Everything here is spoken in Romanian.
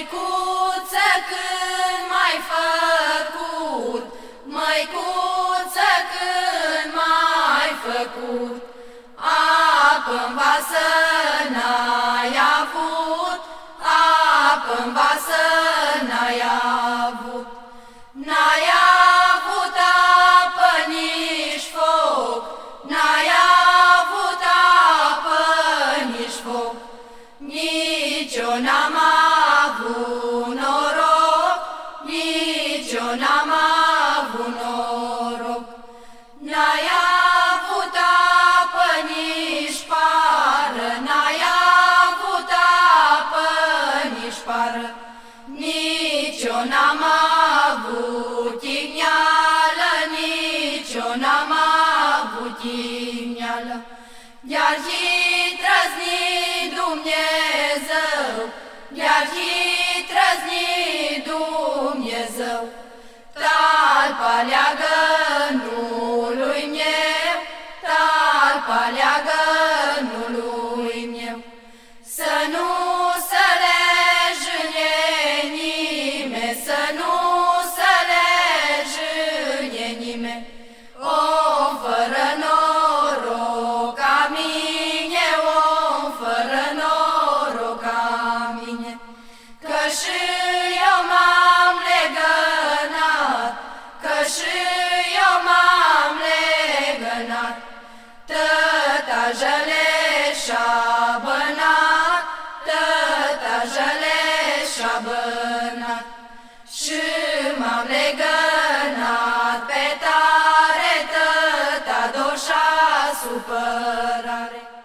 Măicuță, când mai făcut, Măicuță, când mai făcut, Apă-n vasă n-ai avut, Apă-n vasă n-ai avut, N-ai avut apă nici foc, N-ai avut apă nici foc, Nici n-am avut noroc, N-ai avut apă nici pară, N-ai avut apă nici pară, Nici eu n-am avut igneală, Nici eu n-am avut igneală, Iar trăzni Dumnezeu, Iar trăzni Dumnezeu, talpa leagănului meu, talpa leagănului meu, să nu să lejâne nimeni, să nu să lejâne nimeni, om fără noroc ca mine, om fără noroc ca mine, că și legănat, tăta jăleșa bănat, tăta jăleșa bănat, și m-am legănat pe tare, tăta doșa supărare.